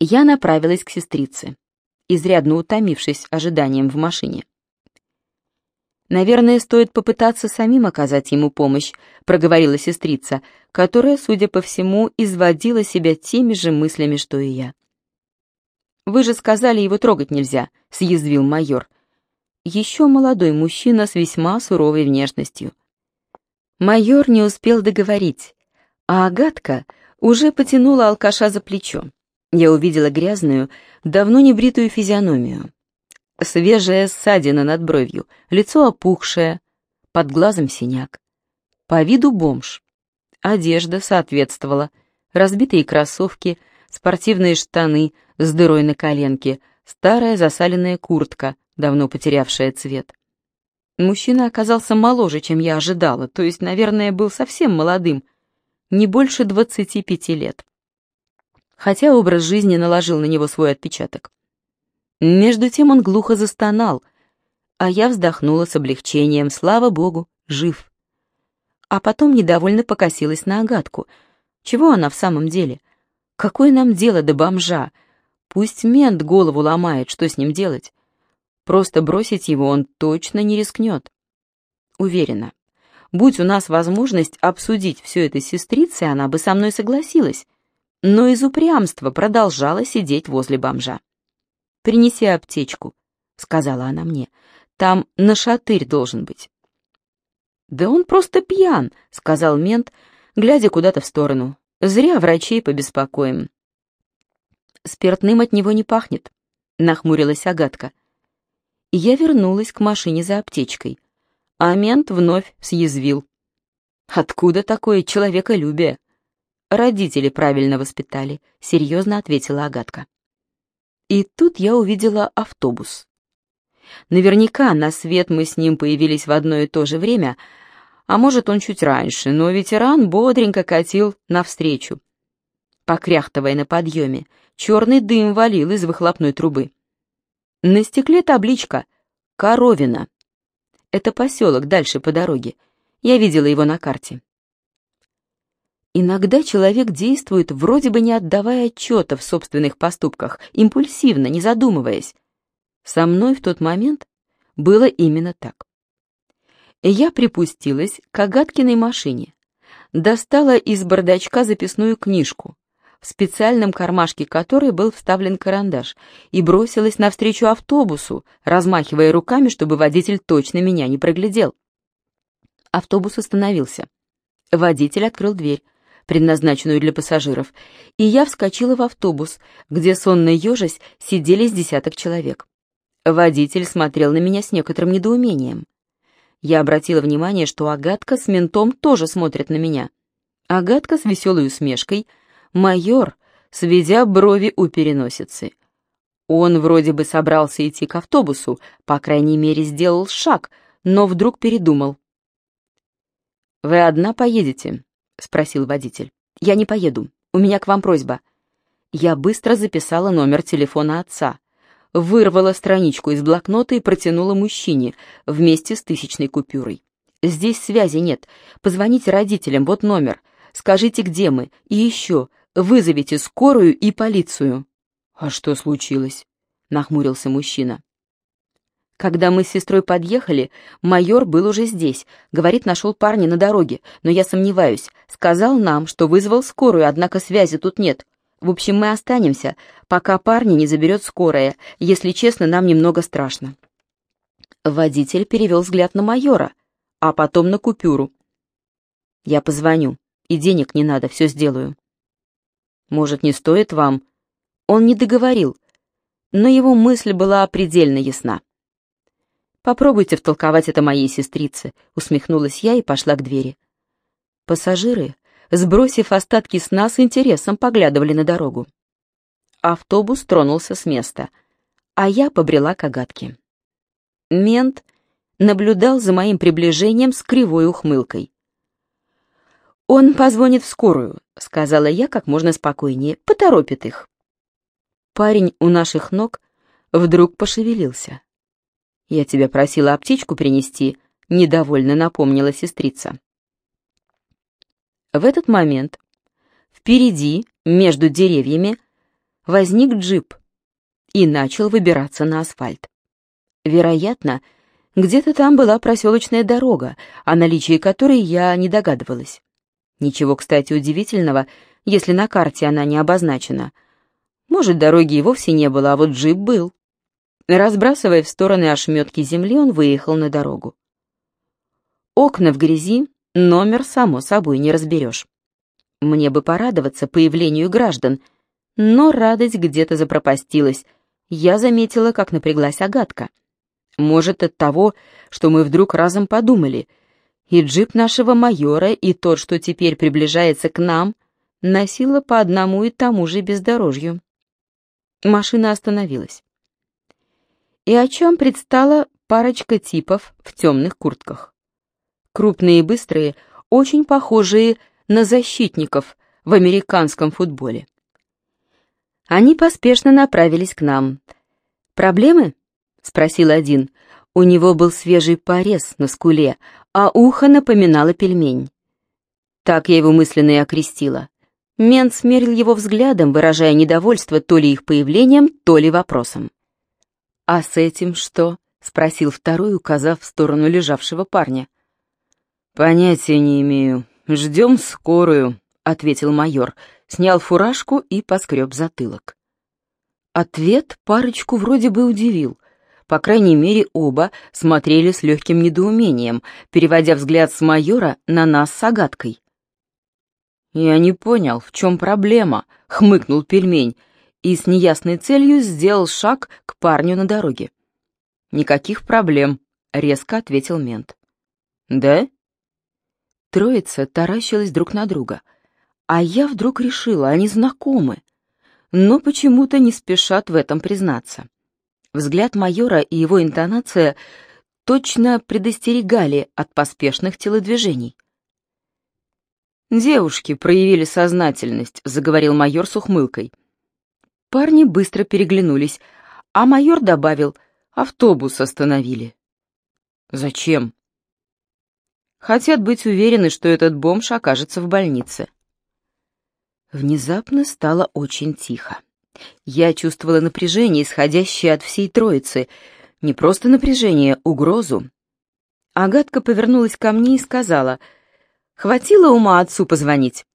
Я направилась к сестрице, изрядно утомившись ожиданием в машине. «Наверное, стоит попытаться самим оказать ему помощь», — проговорила сестрица, которая, судя по всему, изводила себя теми же мыслями, что и я. «Вы же сказали, его трогать нельзя», — съязвил майор. Еще молодой мужчина с весьма суровой внешностью. Майор не успел договорить, а Агатка уже потянула алкаша за плечо. Я увидела грязную, давно не бритую физиономию. Свежая ссадина над бровью, лицо опухшее, под глазом синяк. По виду бомж. Одежда соответствовала. Разбитые кроссовки, спортивные штаны с дырой на коленке, старая засаленная куртка, давно потерявшая цвет. Мужчина оказался моложе, чем я ожидала, то есть, наверное, был совсем молодым, не больше двадцати пяти лет. Хотя образ жизни наложил на него свой отпечаток. Между тем он глухо застонал, а я вздохнула с облегчением, слава богу, жив. А потом недовольно покосилась на Агатку. Чего она в самом деле? Какое нам дело до бомжа? Пусть мент голову ломает, что с ним делать? Просто бросить его он точно не рискнет. Уверена, будь у нас возможность обсудить все это с сестрицей, она бы со мной согласилась, но из упрямства продолжала сидеть возле бомжа. «Принеси аптечку», — сказала она мне. «Там нашатырь должен быть». «Да он просто пьян», — сказал мент, глядя куда-то в сторону. «Зря врачей побеспокоим». «Спиртным от него не пахнет», — нахмурилась Агатка. Я вернулась к машине за аптечкой, а мент вновь съязвил. «Откуда такое человеколюбие?» «Родители правильно воспитали», — серьезно ответила Агатка. И тут я увидела автобус. Наверняка на свет мы с ним появились в одно и то же время, а может, он чуть раньше, но ветеран бодренько катил навстречу. Покряхтывая на подъеме, черный дым валил из выхлопной трубы. На стекле табличка «Коровина». Это поселок дальше по дороге. Я видела его на карте. Иногда человек действует, вроде бы не отдавая отчета в собственных поступках, импульсивно, не задумываясь. Со мной в тот момент было именно так. Я припустилась к Агаткиной машине, достала из бардачка записную книжку, в специальном кармашке которой был вставлен карандаш, и бросилась навстречу автобусу, размахивая руками, чтобы водитель точно меня не проглядел. Автобус остановился. Водитель открыл дверь предназначенную для пассажиров, и я вскочила в автобус, где сонно ежась сидели с десяток человек. Водитель смотрел на меня с некоторым недоумением. Я обратила внимание, что Агатка с ментом тоже смотрят на меня. Агатка с веселой усмешкой, майор, сведя брови у переносицы. Он вроде бы собрался идти к автобусу, по крайней мере, сделал шаг, но вдруг передумал. «Вы одна поедете?» — спросил водитель. «Я не поеду. У меня к вам просьба». Я быстро записала номер телефона отца, вырвала страничку из блокнота и протянула мужчине вместе с тысячной купюрой. «Здесь связи нет. Позвоните родителям, вот номер. Скажите, где мы. И еще, вызовите скорую и полицию». «А что случилось?» — нахмурился мужчина. Когда мы с сестрой подъехали, майор был уже здесь. Говорит, нашел парня на дороге, но я сомневаюсь. Сказал нам, что вызвал скорую, однако связи тут нет. В общем, мы останемся, пока парня не заберет скорая. Если честно, нам немного страшно. Водитель перевел взгляд на майора, а потом на купюру. Я позвоню, и денег не надо, все сделаю. Может, не стоит вам? Он не договорил, но его мысль была предельно ясна. «Попробуйте втолковать это моей сестрице», — усмехнулась я и пошла к двери. Пассажиры, сбросив остатки сна, с интересом поглядывали на дорогу. Автобус тронулся с места, а я побрела к огадке. Мент наблюдал за моим приближением с кривой ухмылкой. «Он позвонит в скорую», — сказала я как можно спокойнее, — «поторопит их». Парень у наших ног вдруг пошевелился. «Я тебя просила аптечку принести», — недовольно напомнила сестрица. В этот момент впереди, между деревьями, возник джип и начал выбираться на асфальт. Вероятно, где-то там была проселочная дорога, о наличии которой я не догадывалась. Ничего, кстати, удивительного, если на карте она не обозначена. Может, дороги и вовсе не было, а вот джип был. Разбрасывая в стороны ошметки земли, он выехал на дорогу. Окна в грязи, номер, само собой, не разберешь. Мне бы порадоваться появлению граждан, но радость где-то запропастилась. Я заметила, как напряглась Агатка. Может, от того, что мы вдруг разом подумали, и джип нашего майора, и тот, что теперь приближается к нам, носила по одному и тому же бездорожью. Машина остановилась. И о чем предстала парочка типов в темных куртках. Крупные и быстрые, очень похожие на защитников в американском футболе. Они поспешно направились к нам. «Проблемы?» — спросил один. У него был свежий порез на скуле, а ухо напоминало пельмень. Так я его мысленно и окрестила. Мент смерил его взглядом, выражая недовольство то ли их появлением, то ли вопросом. «А с этим что?» — спросил второй, указав в сторону лежавшего парня. «Понятия не имею. Ждем скорую», — ответил майор, снял фуражку и поскреб затылок. Ответ парочку вроде бы удивил. По крайней мере, оба смотрели с легким недоумением, переводя взгляд с майора на нас с Агаткой. «Я не понял, в чем проблема?» — хмыкнул пельмень и с неясной целью сделал шаг к парню на дороге. «Никаких проблем», — резко ответил мент. «Да?» Троица таращилась друг на друга, а я вдруг решила, они знакомы, но почему-то не спешат в этом признаться. Взгляд майора и его интонация точно предостерегали от поспешных телодвижений. «Девушки проявили сознательность», — заговорил майор с ухмылкой. Парни быстро переглянулись, а майор добавил, «автобус остановили». «Зачем?» Хотят быть уверены, что этот бомж окажется в больнице. Внезапно стало очень тихо. Я чувствовала напряжение, исходящее от всей троицы. Не просто напряжение, угрозу. Агатка повернулась ко мне и сказала, «Хватило ума отцу позвонить?»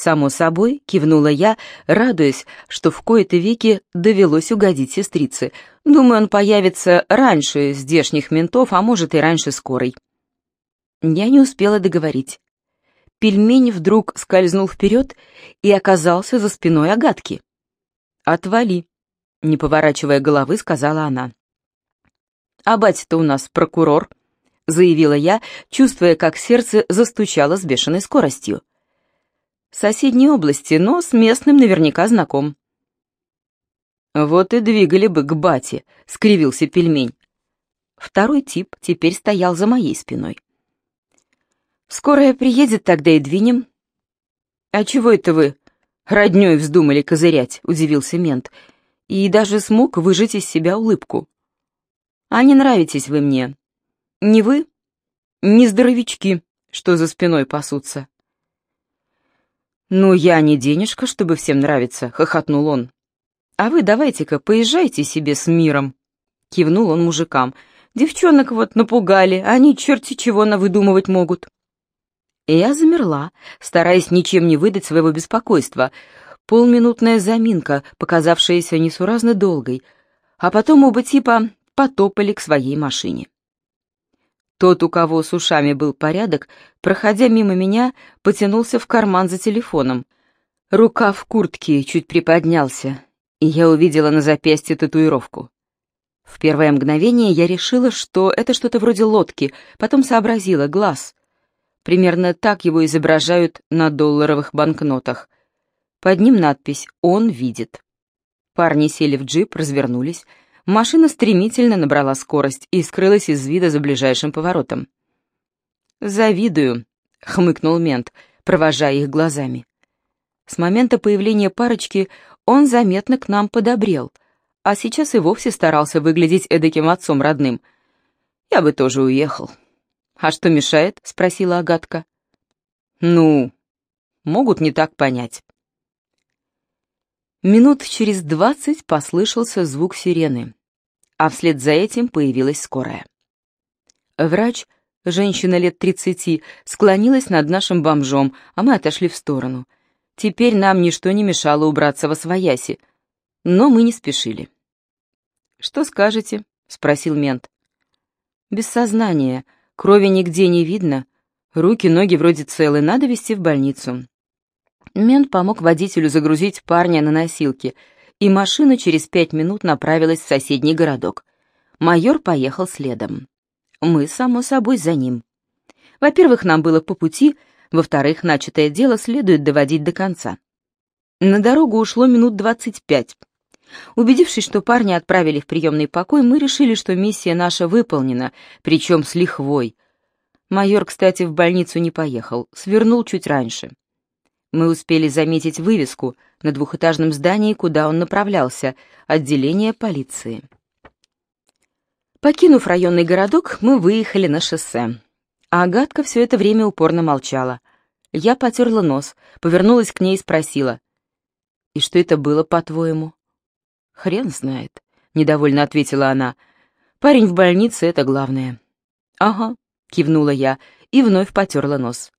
Само собой, кивнула я, радуясь, что в кои-то веки довелось угодить сестрице. Думаю, он появится раньше здешних ментов, а может и раньше скорой. Я не успела договорить. Пельмень вдруг скользнул вперед и оказался за спиной Агатки. «Отвали», — не поворачивая головы, сказала она. «А батя-то у нас прокурор», — заявила я, чувствуя, как сердце застучало с бешеной скоростью. «Соседней области, но с местным наверняка знаком». «Вот и двигали бы к бате», — скривился пельмень. Второй тип теперь стоял за моей спиной. Скорая приедет, тогда и двинем». «А чего это вы роднёй вздумали козырять?» — удивился мент. И даже смог выжать из себя улыбку. «А не нравитесь вы мне. Не вы, не здоровячки, что за спиной пасутся». «Ну, я не денежка, чтобы всем нравиться», — хохотнул он. «А вы давайте-ка поезжайте себе с миром», — кивнул он мужикам. «Девчонок вот напугали, они черти чего навыдумывать могут». И я замерла, стараясь ничем не выдать своего беспокойства. Полминутная заминка, показавшаяся несуразно долгой, а потом оба типа потопали к своей машине. Тот, у кого с ушами был порядок, проходя мимо меня, потянулся в карман за телефоном. Рука в куртке чуть приподнялся, и я увидела на запястье татуировку. В первое мгновение я решила, что это что-то вроде лодки, потом сообразила — глаз. Примерно так его изображают на долларовых банкнотах. Под ним надпись «Он видит». Парни сели в джип, развернулись. Машина стремительно набрала скорость и скрылась из вида за ближайшим поворотом. «Завидую», — хмыкнул мент, провожая их глазами. С момента появления парочки он заметно к нам подобрел, а сейчас и вовсе старался выглядеть эдаким отцом родным. Я бы тоже уехал. «А что мешает?» — спросила Агатка. «Ну, могут не так понять». Минут через двадцать послышался звук сирены, а вслед за этим появилась скорая. Врач, женщина лет тридцати, склонилась над нашим бомжом, а мы отошли в сторону. Теперь нам ничто не мешало убраться во свояси, но мы не спешили. «Что скажете?» — спросил мент. «Без сознания, крови нигде не видно, руки, ноги вроде целы, надо везти в больницу». Мент помог водителю загрузить парня на носилки, и машина через пять минут направилась в соседний городок. Майор поехал следом. Мы, само собой, за ним. Во-первых, нам было по пути, во-вторых, начатое дело следует доводить до конца. На дорогу ушло минут двадцать пять. Убедившись, что парня отправили в приемный покой, мы решили, что миссия наша выполнена, причем с лихвой. Майор, кстати, в больницу не поехал, свернул чуть раньше. Мы успели заметить вывеску на двухэтажном здании, куда он направлялся, отделение полиции. Покинув районный городок, мы выехали на шоссе. А Агатка все это время упорно молчала. Я потерла нос, повернулась к ней и спросила. «И что это было, по-твоему?» «Хрен знает», — недовольно ответила она. «Парень в больнице — это главное». «Ага», — кивнула я и вновь потерла нос.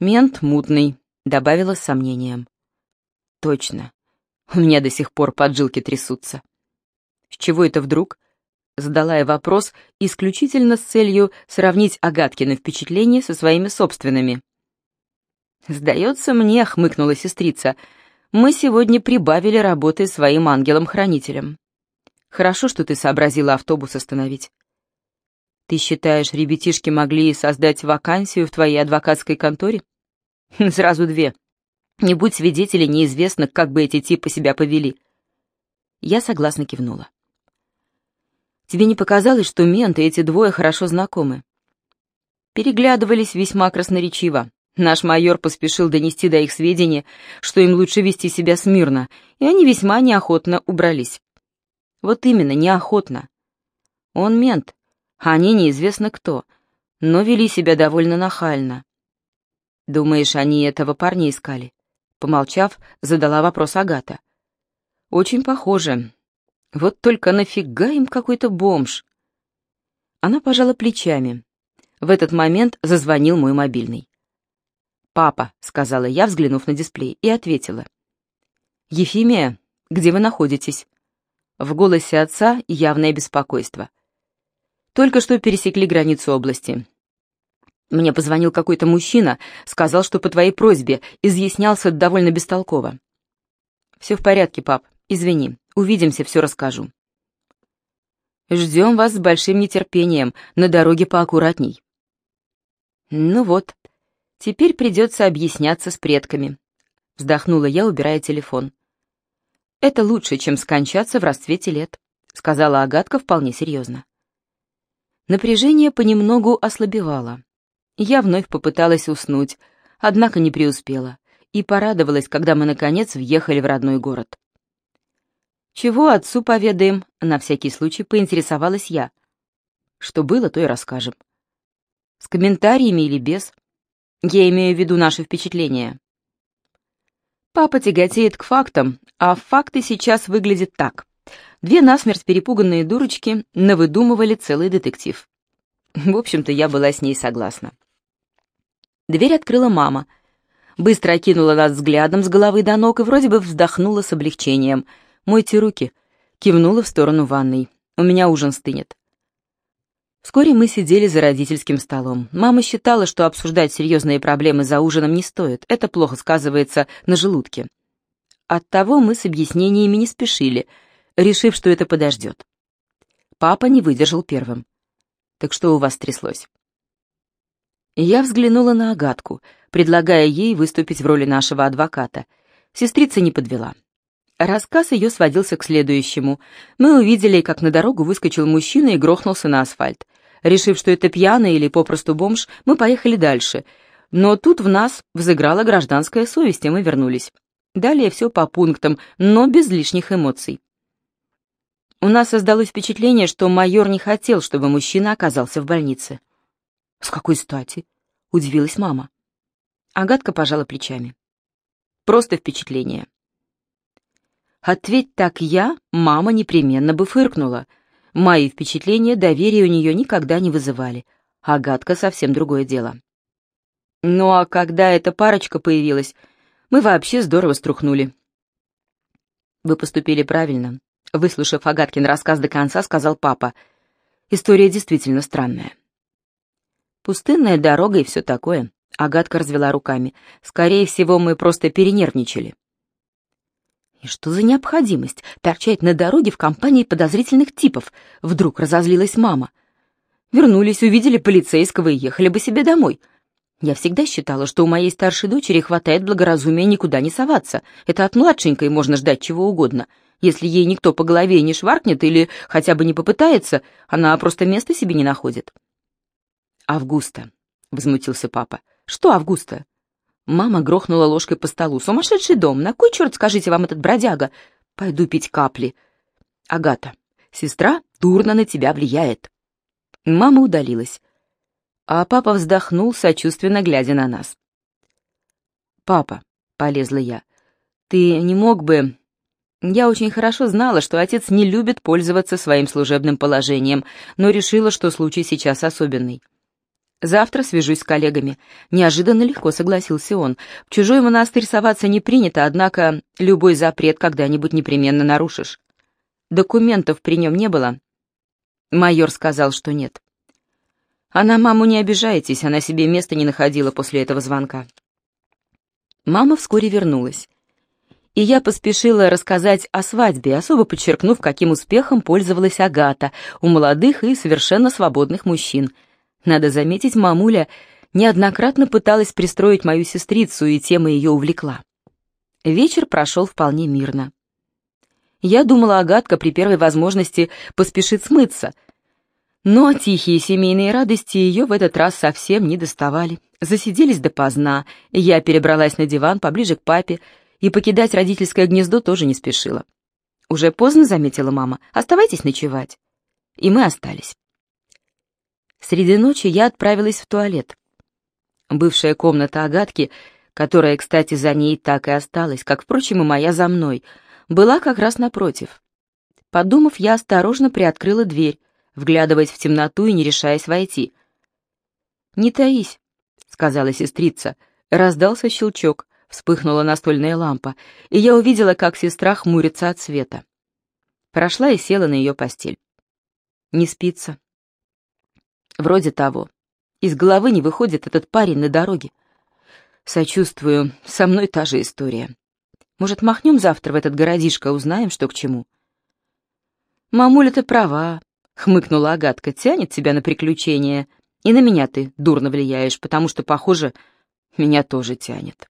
«Мент мутный», — добавила с сомнением. «Точно. У меня до сих пор поджилки трясутся». «С чего это вдруг?» Задала я вопрос исключительно с целью сравнить Агаткины впечатления со своими собственными. «Сдается мне», — хмыкнула сестрица, — «мы сегодня прибавили работы своим ангелом-хранителем. Хорошо, что ты сообразила автобус остановить». «Ты считаешь, ребятишки могли создать вакансию в твоей адвокатской конторе?» Сразу две. Не будь свидетелей, неизвестно, как бы эти типы себя повели. Я согласно кивнула. Тебе не показалось, что менты эти двое хорошо знакомы? Переглядывались весьма красноречиво. Наш майор поспешил донести до их сведения, что им лучше вести себя смирно, и они весьма неохотно убрались. Вот именно, неохотно. Он мент, а они неизвестно кто, но вели себя довольно нахально. «Думаешь, они этого парня искали?» Помолчав, задала вопрос Агата. «Очень похоже. Вот только нафига им какой-то бомж?» Она пожала плечами. В этот момент зазвонил мой мобильный. «Папа», — сказала я, взглянув на дисплей, и ответила. «Ефимия, где вы находитесь?» В голосе отца явное беспокойство. «Только что пересекли границу области. Мне позвонил какой-то мужчина, сказал, что по твоей просьбе, изъяснялся довольно бестолково. Все в порядке, пап, извини, увидимся, все расскажу. Ждем вас с большим нетерпением, на дороге поаккуратней. Ну вот, теперь придется объясняться с предками. Вздохнула я, убирая телефон. Это лучше, чем скончаться в расцвете лет, сказала Агатка вполне серьезно. Напряжение понемногу ослабевало. Я вновь попыталась уснуть, однако не преуспела, и порадовалась, когда мы, наконец, въехали в родной город. «Чего отцу поведаем?» — на всякий случай поинтересовалась я. «Что было, то и расскажем». «С комментариями или без?» Я имею в виду наши впечатления. Папа тяготеет к фактам, а факты сейчас выглядят так. Две насмерть перепуганные дурочки навыдумывали целый детектив. В общем-то, я была с ней согласна. Дверь открыла мама. Быстро окинула нас взглядом с головы до ног и вроде бы вздохнула с облегчением. «Мойте руки», — кивнула в сторону ванной. «У меня ужин стынет». Вскоре мы сидели за родительским столом. Мама считала, что обсуждать серьезные проблемы за ужином не стоит. Это плохо сказывается на желудке. Оттого мы с объяснениями не спешили, решив, что это подождет. Папа не выдержал первым. «Так что у вас тряслось?» Я взглянула на Агатку, предлагая ей выступить в роли нашего адвоката. Сестрица не подвела. Рассказ ее сводился к следующему. Мы увидели, как на дорогу выскочил мужчина и грохнулся на асфальт. Решив, что это пьяный или попросту бомж, мы поехали дальше. Но тут в нас взыграла гражданская совесть, и мы вернулись. Далее все по пунктам, но без лишних эмоций. У нас создалось впечатление, что майор не хотел, чтобы мужчина оказался в больнице. «С какой стати?» — удивилась мама. Агатка пожала плечами. «Просто впечатление». Ответь так я, мама непременно бы фыркнула. Мои впечатления доверия у нее никогда не вызывали. Агатка совсем другое дело. Ну а когда эта парочка появилась, мы вообще здорово струхнули. Вы поступили правильно. Выслушав Агаткин рассказ до конца, сказал папа. История действительно странная. Пустынная дорога и все такое. Агатка развела руками. Скорее всего, мы просто перенервничали. И что за необходимость торчать на дороге в компании подозрительных типов? Вдруг разозлилась мама. Вернулись, увидели полицейского и ехали бы себе домой. Я всегда считала, что у моей старшей дочери хватает благоразумия никуда не соваться. Это от младшенькой можно ждать чего угодно. Если ей никто по голове не шваркнет или хотя бы не попытается, она просто места себе не находит. «Августа», — возмутился папа. «Что Августа?» Мама грохнула ложкой по столу. «Сумасшедший дом! На кой черт, скажите вам, этот бродяга? Пойду пить капли». «Агата, сестра дурно на тебя влияет». Мама удалилась. А папа вздохнул, сочувственно глядя на нас. «Папа», — полезла я, — «ты не мог бы...» Я очень хорошо знала, что отец не любит пользоваться своим служебным положением, но решила, что случай сейчас особенный. Завтра свяжусь с коллегами. Неожиданно легко согласился он. В чужой монастырь соваться не принято, однако любой запрет когда-нибудь непременно нарушишь. Документов при нем не было? Майор сказал, что нет. А на маму не обижайтесь, она себе места не находила после этого звонка. Мама вскоре вернулась. И я поспешила рассказать о свадьбе, особо подчеркнув, каким успехом пользовалась Агата у молодых и совершенно свободных мужчин — надо заметить, мамуля неоднократно пыталась пристроить мою сестрицу, и тема ее увлекла. Вечер прошел вполне мирно. Я думала, Агатка при первой возможности поспешит смыться, но тихие семейные радости ее в этот раз совсем не доставали. Засиделись допоздна, я перебралась на диван поближе к папе, и покидать родительское гнездо тоже не спешила. «Уже поздно», — заметила мама, — «оставайтесь ночевать». И мы остались. Среди ночи я отправилась в туалет. Бывшая комната Агатки, которая, кстати, за ней так и осталась, как, впрочем, и моя за мной, была как раз напротив. Подумав, я осторожно приоткрыла дверь, вглядываясь в темноту и не решаясь войти. «Не таись», — сказала сестрица. Раздался щелчок, вспыхнула настольная лампа, и я увидела, как сестра хмурится от света. Прошла и села на ее постель. «Не спится», Вроде того. Из головы не выходит этот парень на дороге. Сочувствую, со мной та же история. Может, махнем завтра в этот городишко, узнаем, что к чему? Мамуля, ты права, хмыкнула Агатка, тянет тебя на приключения. И на меня ты дурно влияешь, потому что, похоже, меня тоже тянет.